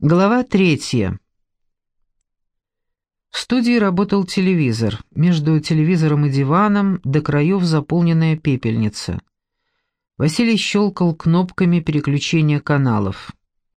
Глава третья. В студии работал телевизор. Между телевизором и диваном до краев заполненная пепельница. Василий щелкал кнопками переключения каналов.